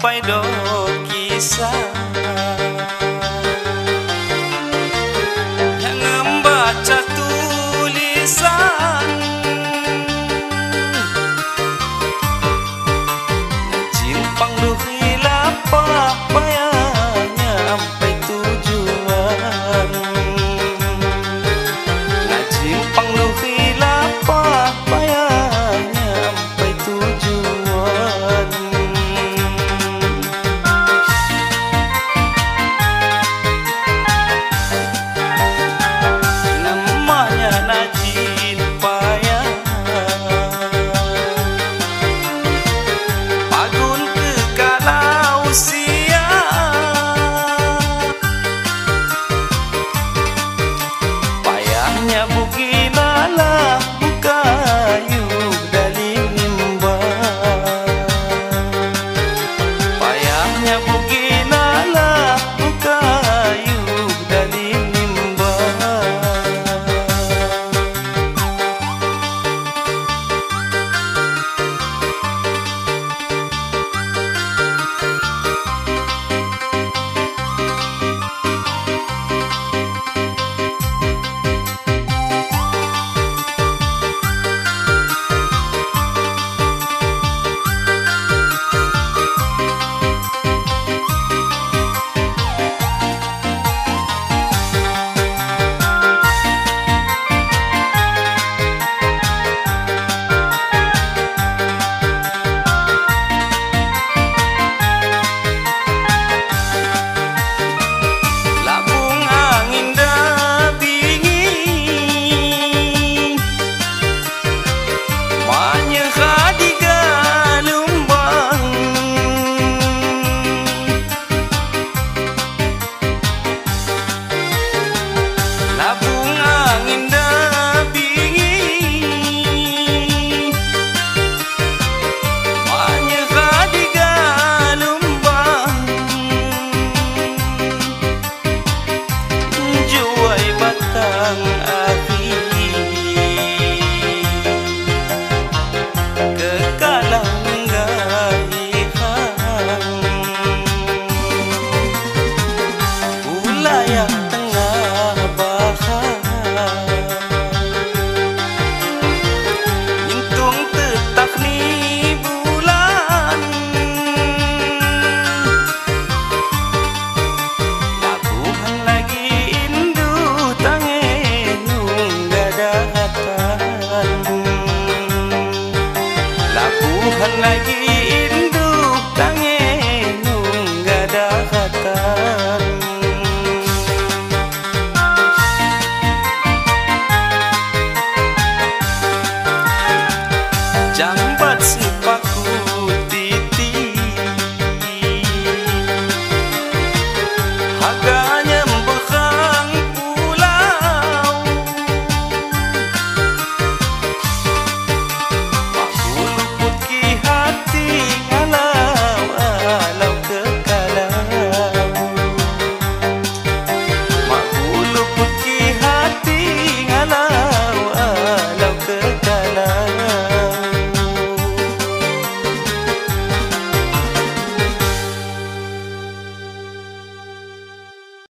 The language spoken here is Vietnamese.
find out. hành này